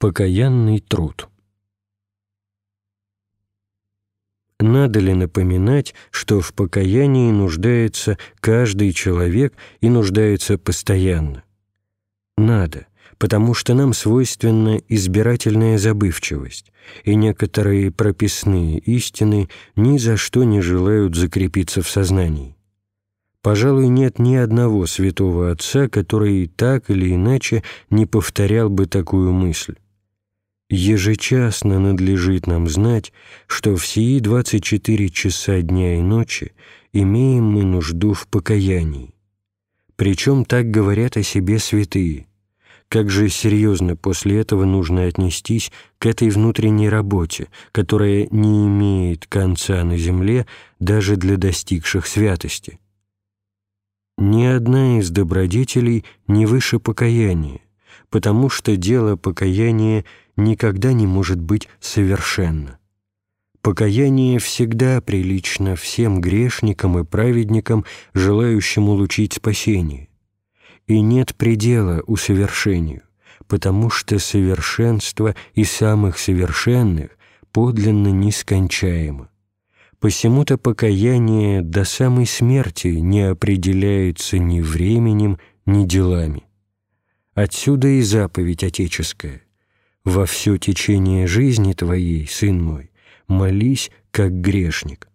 Покаянный труд. Надо ли напоминать, что в покаянии нуждается каждый человек и нуждается постоянно? Надо, потому что нам свойственна избирательная забывчивость, и некоторые прописные истины ни за что не желают закрепиться в сознании. Пожалуй, нет ни одного святого отца, который так или иначе не повторял бы такую мысль. Ежечасно надлежит нам знать, что в сии 24 часа дня и ночи имеем мы нужду в покаянии. Причем так говорят о себе святые. Как же серьезно после этого нужно отнестись к этой внутренней работе, которая не имеет конца на земле даже для достигших святости. Ни одна из добродетелей не выше покаяния, потому что дело покаяния никогда не может быть совершенно. Покаяние всегда прилично всем грешникам и праведникам, желающим улучить спасение. И нет предела усовершению, потому что совершенство и самых совершенных подлинно нескончаемо. Посему-то покаяние до самой смерти не определяется ни временем, ни делами. Отсюда и заповедь отеческая во все течение жизни твоей, сын мой, молись, как грешник.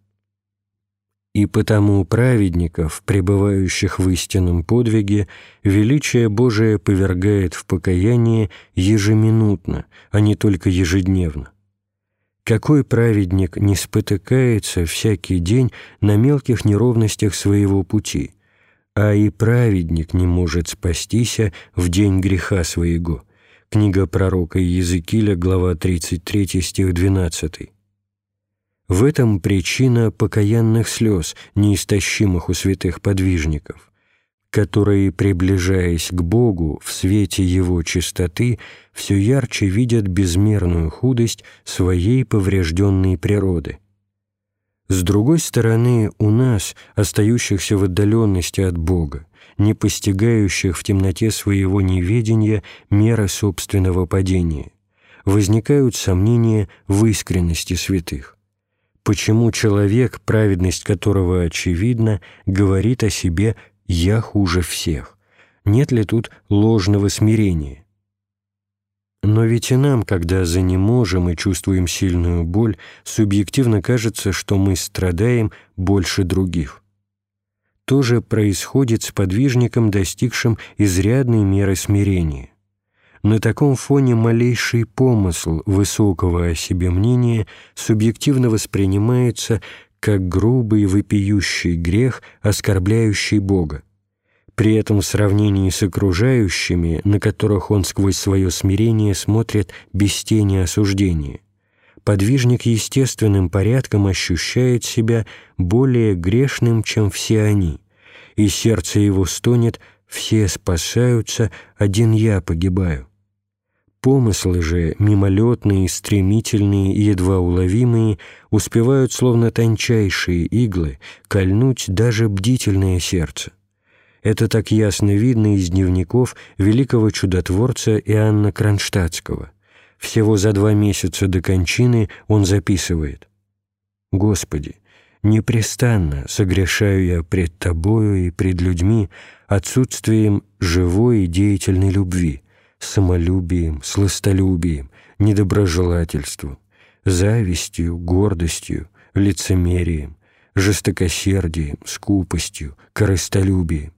И потому праведников, пребывающих в истинном подвиге, величие Божие повергает в покаяние ежеминутно, а не только ежедневно. Какой праведник не спотыкается всякий день на мелких неровностях своего пути, а и праведник не может спастися в день греха своего – Книга пророка Иезекииля, глава 33, стих 12. В этом причина покаянных слез, неистощимых у святых подвижников, которые, приближаясь к Богу в свете Его чистоты, все ярче видят безмерную худость своей поврежденной природы. С другой стороны, у нас, остающихся в отдаленности от Бога, не постигающих в темноте своего неведения меры собственного падения. Возникают сомнения в искренности святых. Почему человек, праведность которого очевидна, говорит о себе «я хуже всех»? Нет ли тут ложного смирения? Но ведь и нам, когда занеможем и чувствуем сильную боль, субъективно кажется, что мы страдаем больше других то же происходит с подвижником, достигшим изрядной меры смирения. На таком фоне малейший помысл высокого о себе мнения субъективно воспринимается как грубый вопиющий грех, оскорбляющий Бога. При этом в сравнении с окружающими, на которых он сквозь свое смирение смотрит без тени осуждения, подвижник естественным порядком ощущает себя более грешным, чем все они, и сердце его стонет «все спасаются, один я погибаю». Помыслы же, мимолетные, стремительные и едва уловимые, успевают, словно тончайшие иглы, кольнуть даже бдительное сердце. Это так ясно видно из дневников великого чудотворца Иоанна Кронштадтского – всего за два месяца до кончины он записывает. «Господи, непрестанно согрешаю я пред Тобою и пред людьми отсутствием живой и деятельной любви, самолюбием, сластолюбием, недоброжелательством, завистью, гордостью, лицемерием, жестокосердием, скупостью, корыстолюбием,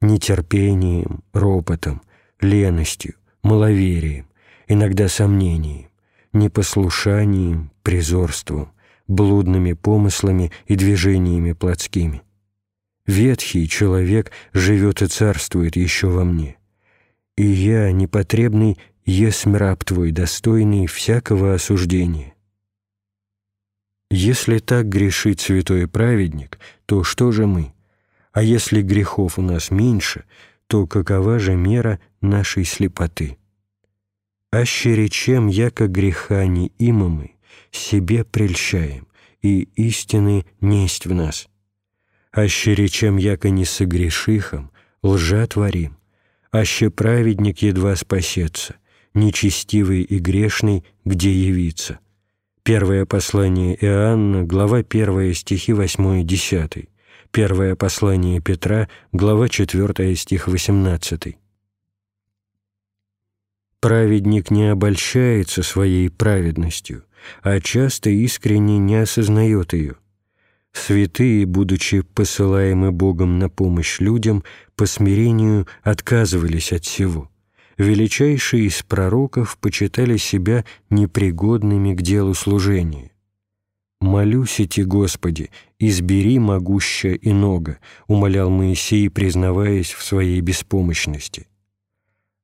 нетерпением, ропотом, леностью, маловерием, иногда сомнением, непослушанием, призорством, блудными помыслами и движениями плотскими. Ветхий человек живет и царствует еще во мне. И я, непотребный, есмь раб твой, достойный всякого осуждения. Если так грешит святой праведник, то что же мы? А если грехов у нас меньше, то какова же мера нашей слепоты? аще речем, яко греха не имамы, себе прельщаем, и истины несть в нас. Аще речем, яко не согрешихом, лжа творим, аще праведник едва спасется, нечестивый и грешный, где явиться. Первое послание Иоанна, глава 1, стихи 8 и 10. Первое послание Петра, глава 4, стих 18. Праведник не обольщается своей праведностью, а часто искренне не осознает ее. Святые, будучи посылаемы Богом на помощь людям, по смирению отказывались от всего. Величайшие из пророков почитали себя непригодными к делу служения. «Молюсь идти, Господи, избери могуща и нога», умолял Моисей, признаваясь в своей беспомощности.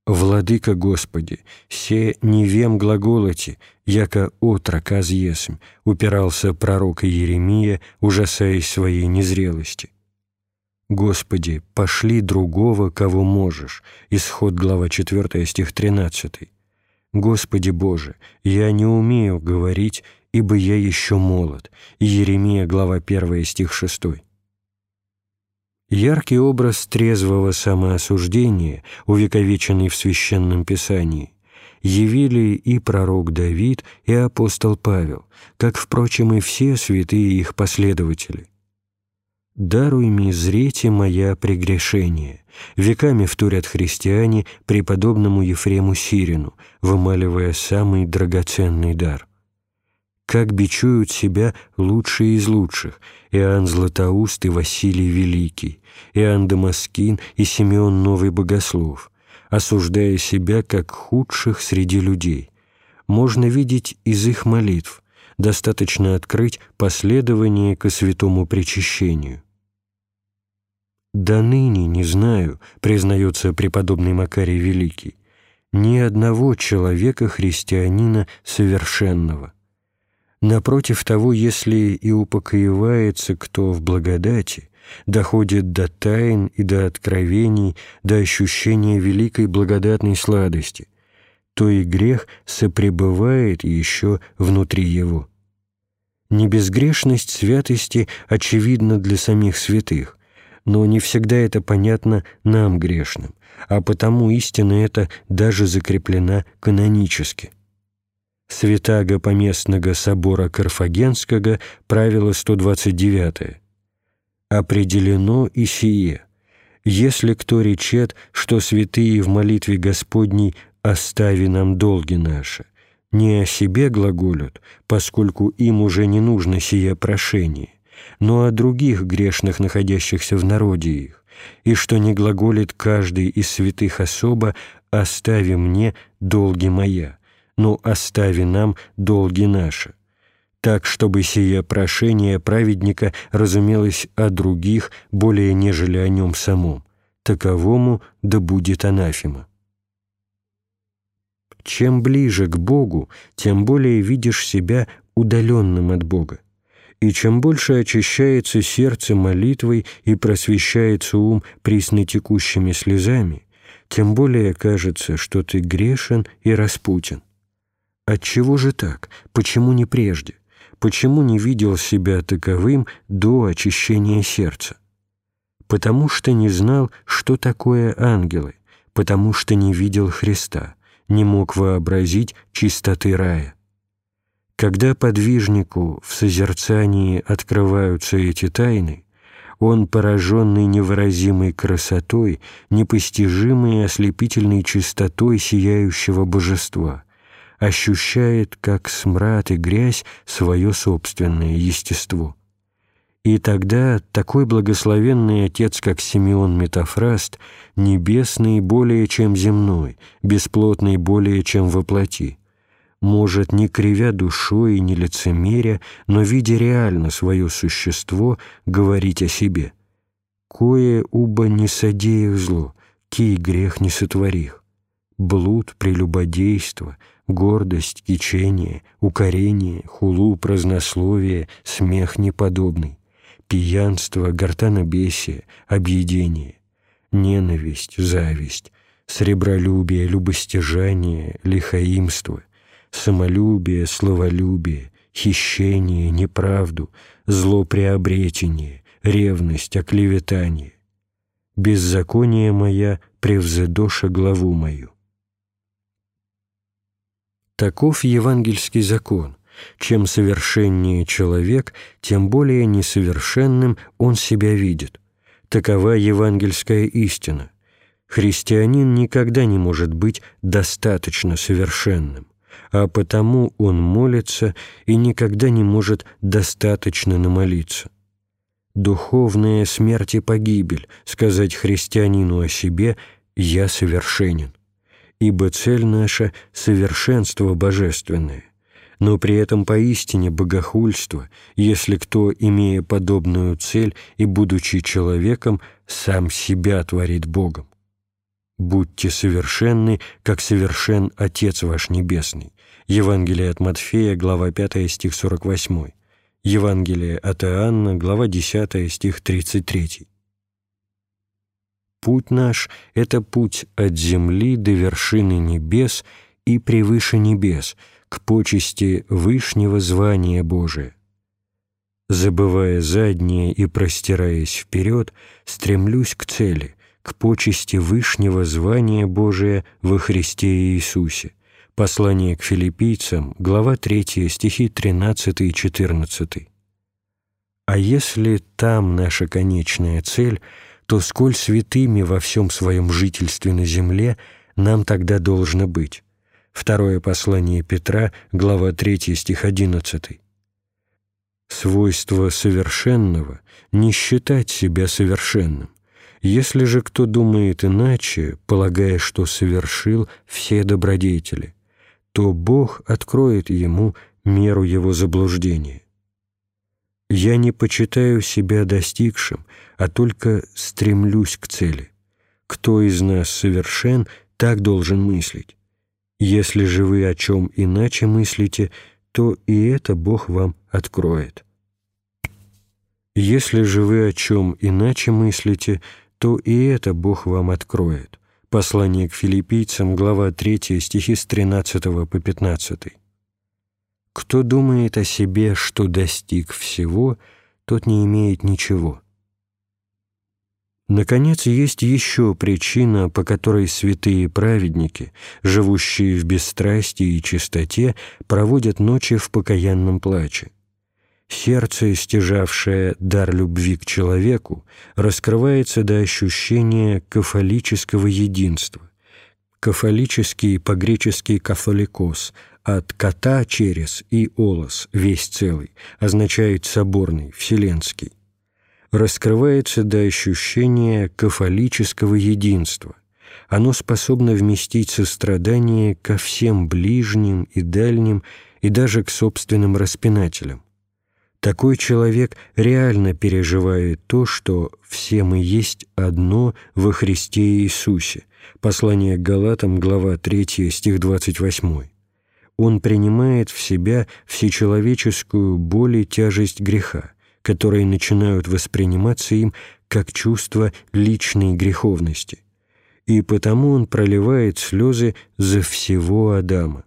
«Владыка Господи, се не вем глаголоти, яко отрок азъесмь», упирался пророк Иеремия, ужасаясь своей незрелости. «Господи, пошли другого, кого можешь» исход глава 4 стих 13. «Господи Боже, я не умею говорить ибо я еще молод». Иеремия, глава 1, стих 6. Яркий образ трезвого самоосуждения, увековеченный в Священном Писании, явили и пророк Давид, и апостол Павел, как, впрочем, и все святые их последователи. «Даруй мне зрете моя прегрешение», веками вторят христиане преподобному Ефрему Сирину, вымаливая самый драгоценный дар – как бичуют себя лучшие из лучших Иоанн Златоуст и Василий Великий, Иоанн Дамаскин и Симеон Новый Богослов, осуждая себя как худших среди людей. Можно видеть из их молитв, достаточно открыть последование ко святому причащению. «До ныне не знаю», — признается преподобный Макарий Великий, «ни одного человека-христианина совершенного». Напротив того, если и упокоивается кто в благодати, доходит до тайн и до откровений, до ощущения великой благодатной сладости, то и грех сопребывает еще внутри его. Небезгрешность святости очевидна для самих святых, но не всегда это понятно нам, грешным, а потому истина эта даже закреплена канонически – Святаго Поместного собора Карфагенского, правило 129. «Определено и сие. Если кто речет, что святые в молитве Господней «остави нам долги наши», не о себе глаголют, поскольку им уже не нужно сие прошение, но о других грешных, находящихся в народе их, и что не глаголит каждый из святых особо «остави мне долги моя», но остави нам долги наши» так, чтобы сие прошение праведника разумелось о других более нежели о нем самом. Таковому да будет анафема. Чем ближе к Богу, тем более видишь себя удаленным от Бога. И чем больше очищается сердце молитвой и просвещается ум приснотекущими слезами, тем более кажется, что ты грешен и распутен. Отчего же так? Почему не прежде? Почему не видел себя таковым до очищения сердца? Потому что не знал, что такое ангелы, потому что не видел Христа, не мог вообразить чистоты рая. Когда подвижнику в созерцании открываются эти тайны, он, пораженный невыразимой красотой, непостижимой и ослепительной чистотой сияющего божества, ощущает, как смрад и грязь, свое собственное естество. И тогда такой благословенный отец, как Симеон Метафраст, небесный более чем земной, бесплотный более чем воплоти, может, не кривя душой и не лицемеря, но, видя реально свое существо, говорить о себе. «Кое уба не содеях зло, кий грех не сотворих, блуд, прелюбодейство — гордость, кичение, укорение, хулу, празднословие, смех неподобный, пьянство, гортанобесие, объедение, ненависть, зависть, сребролюбие, любостяжание, лихаимство, самолюбие, словолюбие, хищение, неправду, злоприобретение, ревность, оклеветание. Беззаконие моя превзедоша главу мою Таков евангельский закон. Чем совершеннее человек, тем более несовершенным он себя видит. Такова евангельская истина. Христианин никогда не может быть достаточно совершенным, а потому он молится и никогда не может достаточно намолиться. Духовная смерть и погибель — сказать христианину о себе «я совершенен», ибо цель наша — совершенство божественное но при этом поистине богохульство, если кто, имея подобную цель и будучи человеком, сам себя творит Богом. «Будьте совершенны, как совершен Отец ваш Небесный». Евангелие от Матфея, глава 5, стих 48. Евангелие от Иоанна, глава 10, стих 33. Путь наш — это путь от земли до вершины небес и превыше небес — к почести Вышнего звания Божия. Забывая заднее и простираясь вперед, стремлюсь к цели, к почести Вышнего звания Божия во Христе Иисусе. Послание к филиппийцам, глава 3, стихи 13 и 14. А если там наша конечная цель, то сколь святыми во всем своем жительстве на земле нам тогда должно быть? Второе послание Петра, глава 3, стих 11. Свойство совершенного — не считать себя совершенным. Если же кто думает иначе, полагая, что совершил все добродетели, то Бог откроет ему меру его заблуждения. Я не почитаю себя достигшим, а только стремлюсь к цели. Кто из нас совершен, так должен мыслить. Если же вы о чем иначе мыслите, то и это Бог вам откроет. Если же вы о чем иначе мыслите, то и это Бог вам откроет. Послание к филиппийцам, глава 3, стихи с 13 по 15. «Кто думает о себе, что достиг всего, тот не имеет ничего». Наконец, есть еще причина, по которой святые праведники, живущие в бесстрастии и чистоте, проводят ночи в покаянном плаче. Сердце, стяжавшее дар любви к человеку, раскрывается до ощущения кафолического единства. Кафолический по-гречески «кафоликос» от «кота» через и «олос» весь целый, означает «соборный», «вселенский» раскрывается до ощущения кафолического единства. Оно способно вместить сострадание ко всем ближним и дальним и даже к собственным распинателям. Такой человек реально переживает то, что все мы есть одно во Христе Иисусе. Послание к Галатам, глава 3, стих 28. Он принимает в себя всечеловеческую боль и тяжесть греха, которые начинают восприниматься им как чувство личной греховности, и потому он проливает слезы за всего Адама.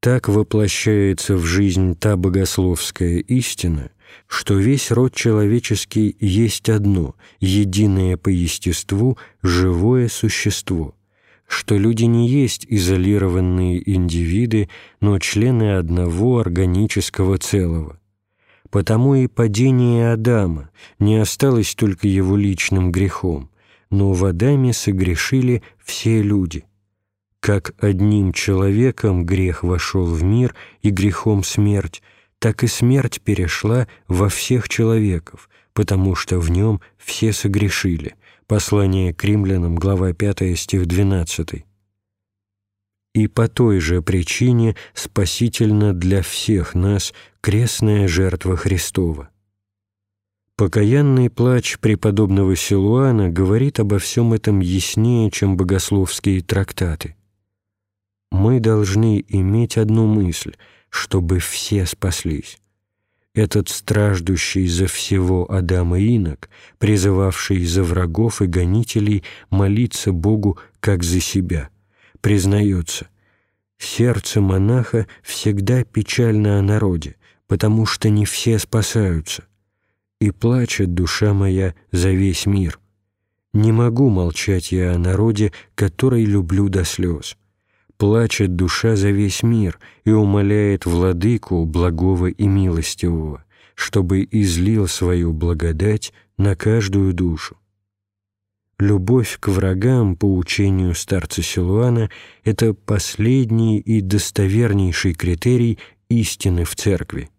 Так воплощается в жизнь та богословская истина, что весь род человеческий есть одно, единое по естеству, живое существо, что люди не есть изолированные индивиды, но члены одного органического целого, Потому и падение Адама не осталось только его личным грехом, но в Адаме согрешили все люди. Как одним человеком грех вошел в мир и грехом смерть, так и смерть перешла во всех человеков, потому что в нем все согрешили. Послание к римлянам, глава 5, стих 12 и по той же причине спасительна для всех нас крестная жертва Христова. Покаянный плач преподобного Силуана говорит обо всем этом яснее, чем богословские трактаты. Мы должны иметь одну мысль, чтобы все спаслись. Этот страждущий за всего Адама инок, призывавший за врагов и гонителей молиться Богу как за себя – признается, сердце монаха всегда печально о народе, потому что не все спасаются, и плачет душа моя за весь мир. Не могу молчать я о народе, который люблю до слез. Плачет душа за весь мир и умоляет владыку благого и милостивого, чтобы излил свою благодать на каждую душу. Любовь к врагам, по учению старца Силуана, это последний и достовернейший критерий истины в церкви.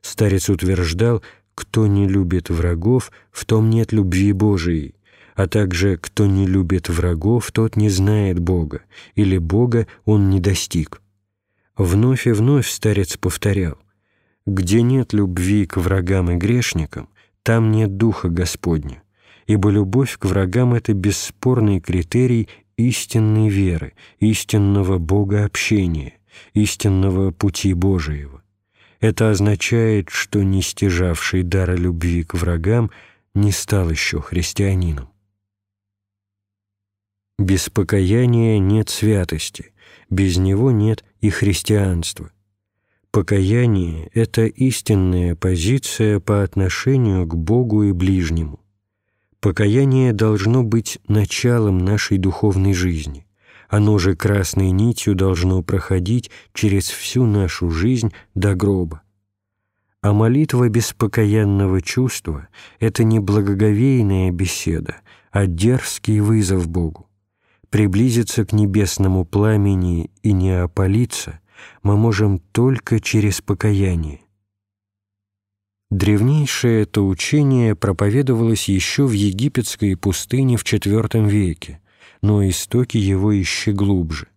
Старец утверждал, кто не любит врагов, в том нет любви Божией, а также кто не любит врагов, тот не знает Бога, или Бога он не достиг. Вновь и вновь старец повторял, где нет любви к врагам и грешникам, там нет Духа Господня, ибо любовь к врагам — это бесспорный критерий истинной веры, истинного Бога общения, истинного пути Божиего. Это означает, что не стяжавший дара любви к врагам не стал еще христианином. Без покаяния нет святости, без него нет и христианства. Покаяние — это истинная позиция по отношению к Богу и ближнему. Покаяние должно быть началом нашей духовной жизни. Оно же красной нитью должно проходить через всю нашу жизнь до гроба. А молитва без покаянного чувства — это не благоговейная беседа, а дерзкий вызов Богу. Приблизиться к небесному пламени и не опалиться мы можем только через покаяние. Древнейшее это учение проповедовалось еще в египетской пустыне в IV веке, но истоки его еще глубже.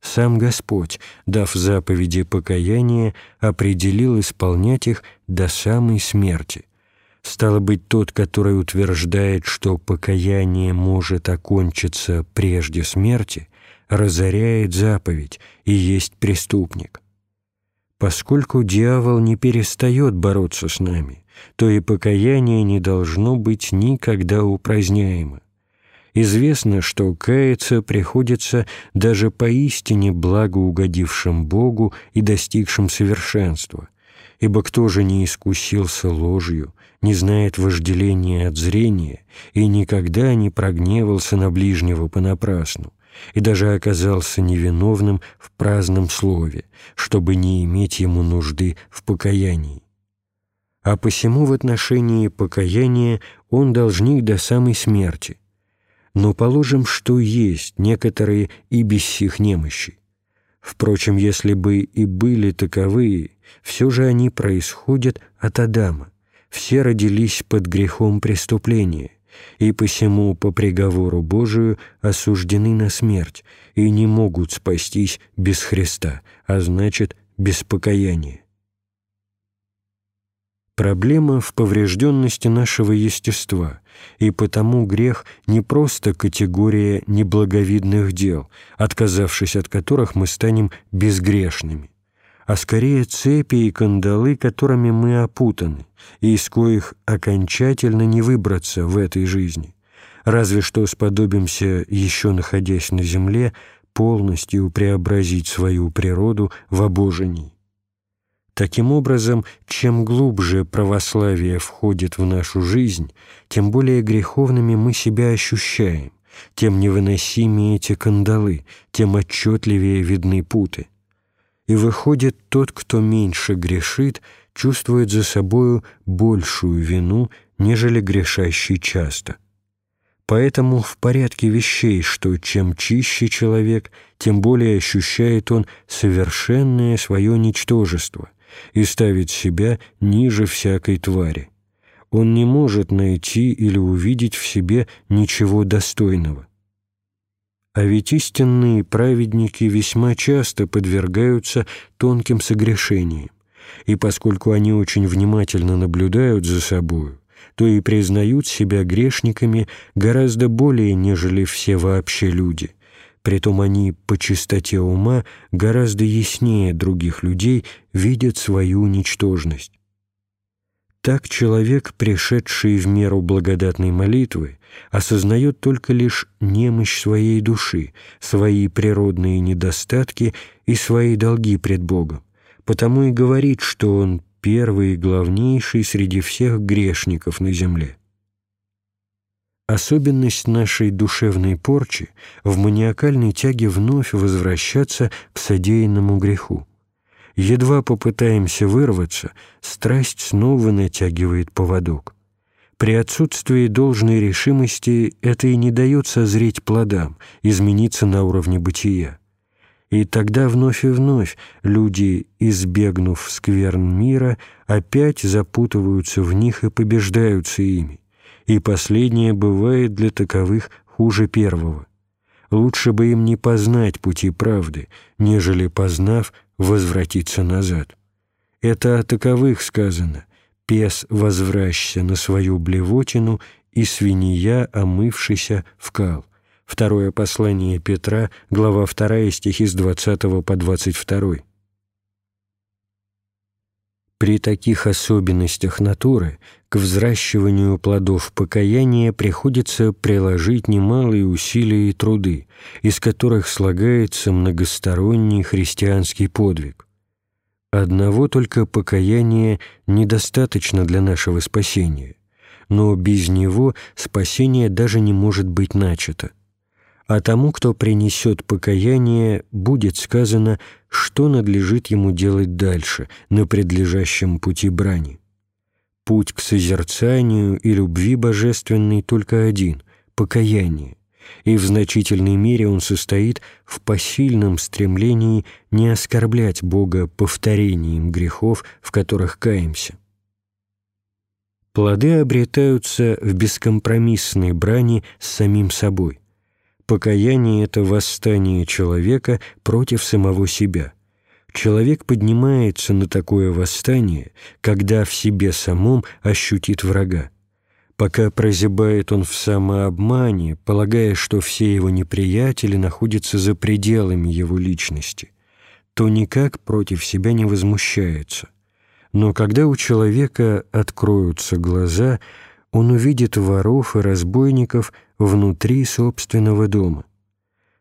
Сам Господь, дав заповеди покаяния, определил исполнять их до самой смерти. Стало быть, тот, который утверждает, что покаяние может окончиться прежде смерти, разоряет заповедь и есть преступник. Поскольку дьявол не перестает бороться с нами, то и покаяние не должно быть никогда упраздняемо. Известно, что каяться приходится даже поистине благоугодившим Богу и достигшим совершенства, ибо кто же не искусился ложью, не знает вожделения от зрения и никогда не прогневался на ближнего понапрасну, и даже оказался невиновным в праздном слове, чтобы не иметь ему нужды в покаянии. А посему в отношении покаяния он должник до самой смерти – но положим, что есть некоторые и без сих немощи. Впрочем, если бы и были таковые, все же они происходят от Адама. Все родились под грехом преступления, и посему по приговору Божию осуждены на смерть и не могут спастись без Христа, а значит, без покаяния. Проблема в поврежденности нашего естества, и потому грех не просто категория неблаговидных дел, отказавшись от которых мы станем безгрешными, а скорее цепи и кандалы, которыми мы опутаны, и из коих окончательно не выбраться в этой жизни, разве что сподобимся, еще находясь на земле, полностью преобразить свою природу в обожении. Таким образом, чем глубже православие входит в нашу жизнь, тем более греховными мы себя ощущаем, тем невыносимее эти кандалы, тем отчетливее видны путы. И выходит, тот, кто меньше грешит, чувствует за собою большую вину, нежели грешащий часто. Поэтому в порядке вещей, что чем чище человек, тем более ощущает он совершенное свое ничтожество, и ставить себя ниже всякой твари. Он не может найти или увидеть в себе ничего достойного. А ведь истинные праведники весьма часто подвергаются тонким согрешениям, и поскольку они очень внимательно наблюдают за собою, то и признают себя грешниками гораздо более, нежели все вообще люди, Притом они по чистоте ума гораздо яснее других людей видят свою ничтожность. Так человек, пришедший в меру благодатной молитвы, осознает только лишь немощь своей души, свои природные недостатки и свои долги пред Богом, потому и говорит, что он первый и главнейший среди всех грешников на земле. Особенность нашей душевной порчи в маниакальной тяге вновь возвращаться к содеянному греху. Едва попытаемся вырваться, страсть снова натягивает поводок. При отсутствии должной решимости это и не дает созреть плодам, измениться на уровне бытия. И тогда вновь и вновь люди, избегнув скверн мира, опять запутываются в них и побеждаются ими и последнее бывает для таковых хуже первого. Лучше бы им не познать пути правды, нежели, познав, возвратиться назад. Это о таковых сказано «Пес, возвращся на свою блевотину, и свинья, омывшийся, вкал». Второе послание Петра, глава 2, стихи с 20 по 22. При таких особенностях натуры к взращиванию плодов покаяния приходится приложить немалые усилия и труды, из которых слагается многосторонний христианский подвиг. Одного только покаяния недостаточно для нашего спасения, но без него спасение даже не может быть начато а тому, кто принесет покаяние, будет сказано, что надлежит ему делать дальше, на предлежащем пути брани. Путь к созерцанию и любви божественной только один — покаяние, и в значительной мере он состоит в посильном стремлении не оскорблять Бога повторением грехов, в которых каемся. Плоды обретаются в бескомпромиссной брани с самим собой — Покаяние — это восстание человека против самого себя. Человек поднимается на такое восстание, когда в себе самом ощутит врага. Пока прозябает он в самообмане, полагая, что все его неприятели находятся за пределами его личности, то никак против себя не возмущается. Но когда у человека откроются глаза — он увидит воров и разбойников внутри собственного дома.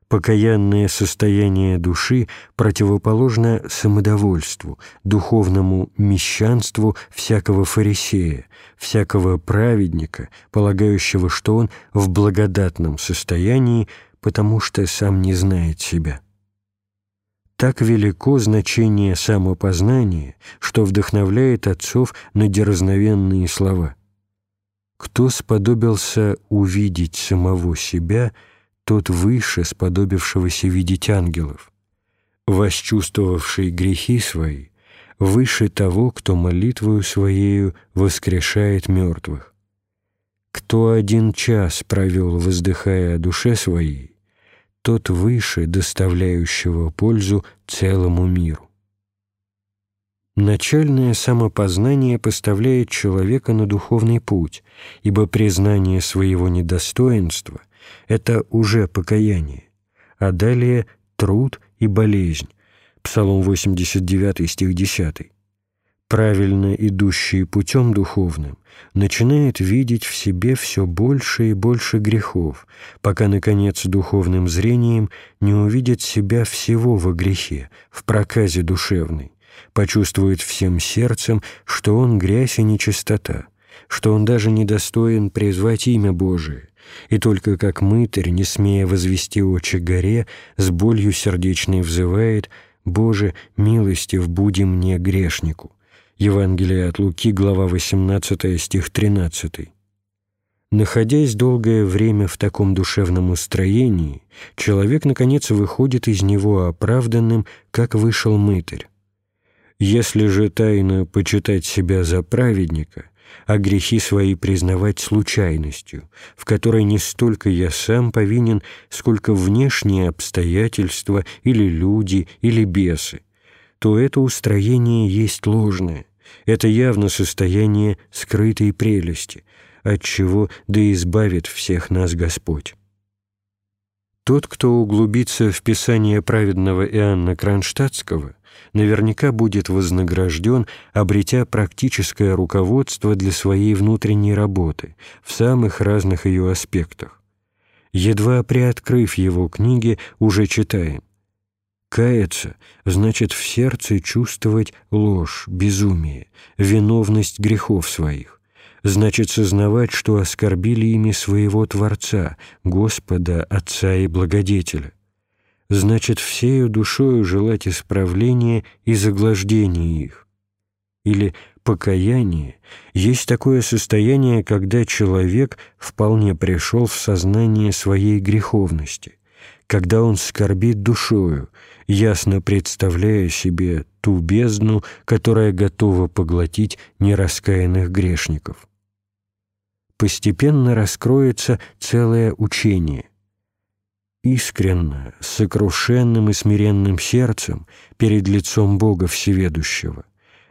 Покаянное состояние души противоположно самодовольству, духовному мещанству всякого фарисея, всякого праведника, полагающего, что он в благодатном состоянии, потому что сам не знает себя. Так велико значение самопознания, что вдохновляет отцов на дерзновенные слова – кто сподобился увидеть самого себя, тот выше сподобившегося видеть ангелов. Восчувствовавший грехи свои, выше того, кто молитвою своею воскрешает мертвых. Кто один час провел, воздыхая о душе своей, тот выше доставляющего пользу целому миру. Начальное самопознание поставляет человека на духовный путь, ибо признание своего недостоинства — это уже покаяние, а далее труд и болезнь. Псалом 89, стих 10. Правильно идущий путем духовным начинает видеть в себе все больше и больше грехов, пока, наконец, духовным зрением не увидит себя всего во грехе, в проказе душевной почувствует всем сердцем, что он грязь и нечистота, что он даже недостоин призвать имя Божие, и только как мытарь, не смея возвести очи горе, с болью сердечной взывает «Боже, милостив буди мне, грешнику». Евангелие от Луки, глава 18, стих 13. Находясь долгое время в таком душевном устроении, человек, наконец, выходит из него оправданным, как вышел мытарь. Если же тайно почитать себя за праведника, а грехи свои признавать случайностью, в которой не столько я сам повинен, сколько внешние обстоятельства или люди, или бесы, то это устроение есть ложное, это явно состояние скрытой прелести, от чего да избавит всех нас Господь. Тот, кто углубится в Писание праведного Иоанна Кронштадтского, наверняка будет вознагражден, обретя практическое руководство для своей внутренней работы в самых разных ее аспектах. Едва приоткрыв его книги, уже читаем. Каяться значит в сердце чувствовать ложь, безумие, виновность грехов своих, значит сознавать, что оскорбили ими своего Творца, Господа, Отца и Благодетеля. Значит всею душою желать исправления и заглаждения их. Или покаяние есть такое состояние, когда человек вполне пришел в сознание своей греховности, когда он скорбит душою, ясно представляя себе ту бездну, которая готова поглотить нераскаянных грешников. Постепенно раскроется целое учение. Искренно, сокрушенным и смиренным сердцем перед лицом Бога Всеведущего,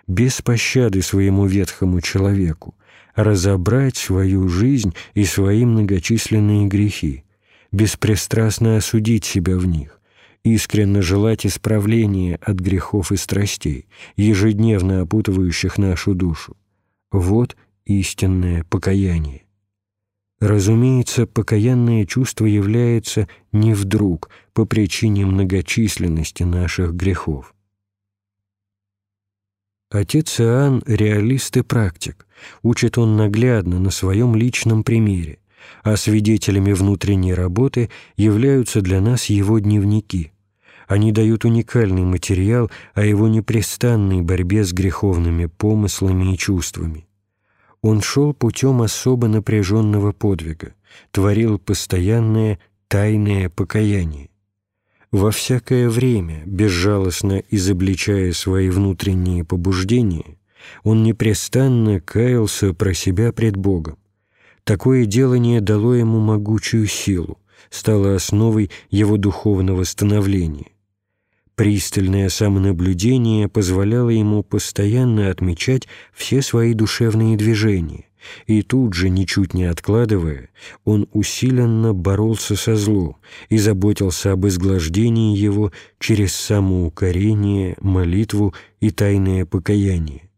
без пощады своему ветхому человеку, разобрать свою жизнь и свои многочисленные грехи, беспристрастно осудить себя в них, искренне желать исправления от грехов и страстей, ежедневно опутывающих нашу душу. Вот истинное покаяние. Разумеется, покаянное чувство является не вдруг по причине многочисленности наших грехов. Отец Иоанн – реалист и практик. Учит он наглядно на своем личном примере, а свидетелями внутренней работы являются для нас его дневники. Они дают уникальный материал о его непрестанной борьбе с греховными помыслами и чувствами. Он шел путем особо напряженного подвига, творил постоянное тайное покаяние. Во всякое время, безжалостно изобличая свои внутренние побуждения, он непрестанно каялся про себя пред Богом. Такое делание дало ему могучую силу, стало основой его духовного становления. Пристальное самонаблюдение позволяло ему постоянно отмечать все свои душевные движения, и тут же, ничуть не откладывая, он усиленно боролся со злом и заботился об изглаждении его через самоукорение, молитву и тайное покаяние.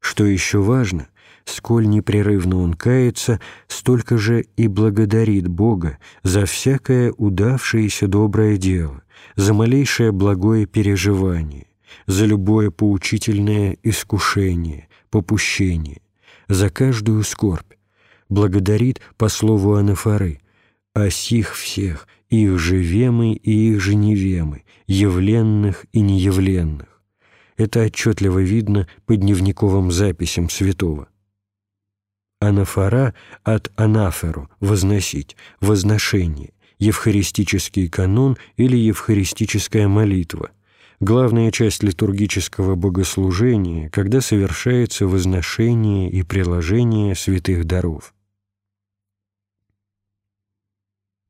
Что еще важно, сколь непрерывно он кается, столько же и благодарит Бога за всякое удавшееся доброе дело, за малейшее благое переживание, за любое поучительное искушение, попущение, за каждую скорбь, благодарит по слову анафоры, о сих всех, их живемы и их же невемы, явленных и неявленных. Это отчетливо видно по дневниковым записям святого. Анафора от анаферу – возносить, возношение, евхаристический канон или евхаристическая молитва, главная часть литургического богослужения, когда совершается возношение и приложение святых даров.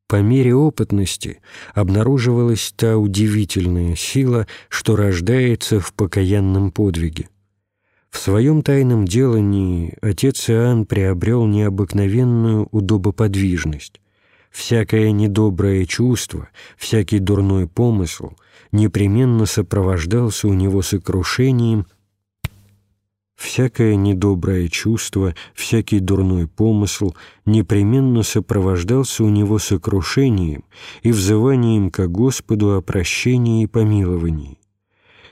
По мере опытности обнаруживалась та удивительная сила, что рождается в покаянном подвиге. В своем тайном делании отец Иоанн приобрел необыкновенную удобоподвижность, всякое недоброе чувство, всякий дурной помысл непременно сопровождался у него сокрушением Всякое недоброе чувство, всякий дурной помысл непременно сопровождался у него сокрушением и взыванием ко Господу о прощении и помиловании.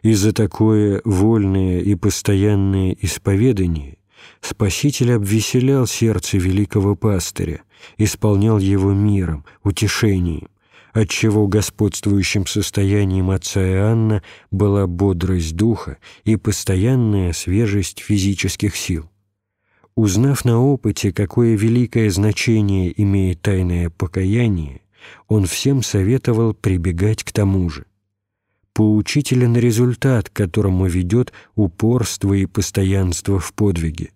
И за такое вольное и постоянное исповедание Спаситель обвеселял сердце великого пастыря, исполнял его миром, утешением, отчего господствующим состоянием отца Иоанна была бодрость духа и постоянная свежесть физических сил. Узнав на опыте, какое великое значение имеет тайное покаяние, он всем советовал прибегать к тому же. Поучителен результат, к которому ведет упорство и постоянство в подвиге.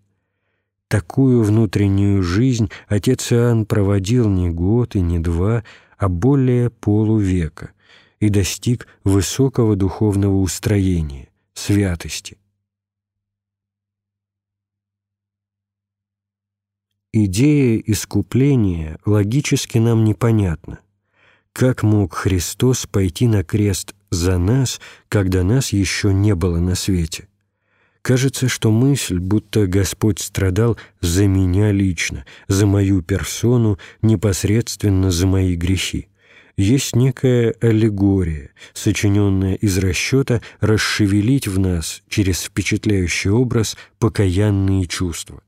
Такую внутреннюю жизнь отец Иоанн проводил не год и не два, а более полувека и достиг высокого духовного устроения, святости. Идея искупления логически нам непонятна. Как мог Христос пойти на крест за нас, когда нас еще не было на свете? Кажется, что мысль, будто Господь страдал за меня лично, за мою персону, непосредственно за мои грехи, есть некая аллегория, сочиненная из расчета расшевелить в нас через впечатляющий образ покаянные чувства.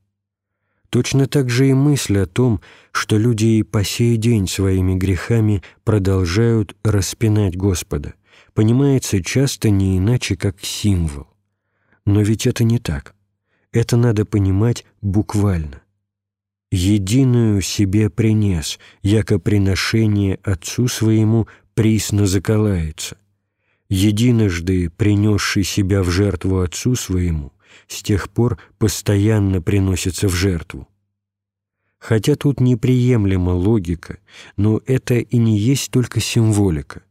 Точно так же и мысль о том, что люди и по сей день своими грехами продолжают распинать Господа, понимается часто не иначе, как символ. Но ведь это не так. Это надо понимать буквально. «Единую себе принес, яко приношение Отцу Своему присно заколается. Единожды принесший себя в жертву Отцу Своему, с тех пор постоянно приносится в жертву. Хотя тут неприемлема логика, но это и не есть только символика.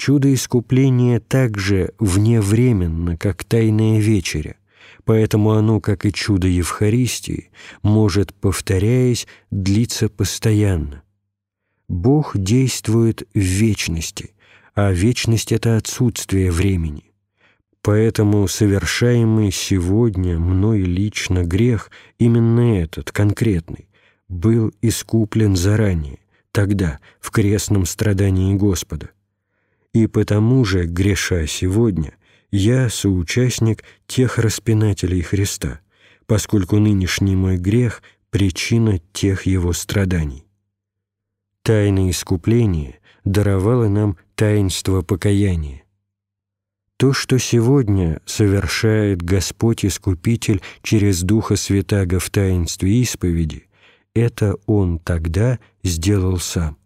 Чудо искупления также вневременно, как Тайная Вечеря, поэтому оно, как и чудо Евхаристии, может, повторяясь, длиться постоянно. Бог действует в вечности, а вечность — это отсутствие времени. Поэтому совершаемый сегодня мной лично грех, именно этот, конкретный, был искуплен заранее, тогда, в крестном страдании Господа. И потому же, греша сегодня, я соучастник тех распинателей Христа, поскольку нынешний мой грех — причина тех его страданий. Тайное искупление даровало нам таинство покаяния. То, что сегодня совершает Господь Искупитель через Духа Святаго в таинстве исповеди, это Он тогда сделал сам.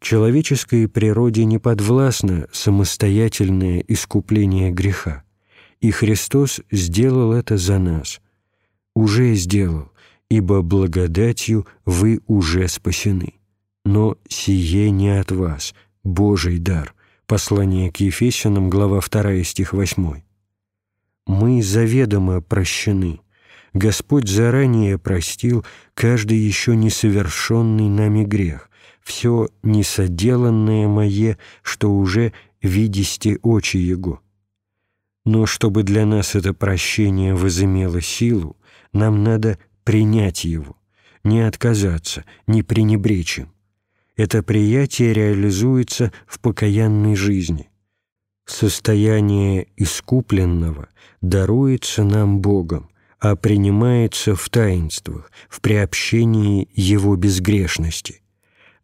Человеческой природе не подвластно самостоятельное искупление греха, и Христос сделал это за нас. Уже сделал, ибо благодатью вы уже спасены. Но сие не от вас, Божий дар – Послание к Ефесянам, глава 2, стих 8. «Мы заведомо прощены. Господь заранее простил каждый еще несовершенный нами грех, все несоделанное мое, что уже видисте очи Его. Но чтобы для нас это прощение возымело силу, нам надо принять его, не отказаться, не пренебречь им это приятие реализуется в покаянной жизни. Состояние искупленного даруется нам Богом, а принимается в таинствах, в приобщении Его безгрешности.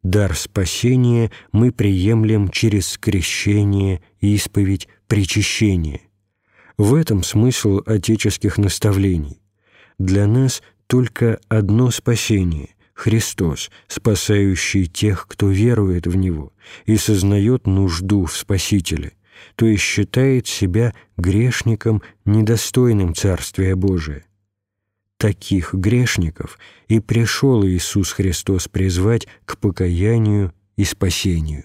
Дар спасения мы приемлем через крещение, исповедь, причащение. В этом смысл отеческих наставлений. Для нас только одно спасение Христос, спасающий тех, кто верует в Него и сознает нужду в Спасителе, то есть считает себя грешником, недостойным Царствия Божия. Таких грешников и пришел Иисус Христос призвать к покаянию и спасению.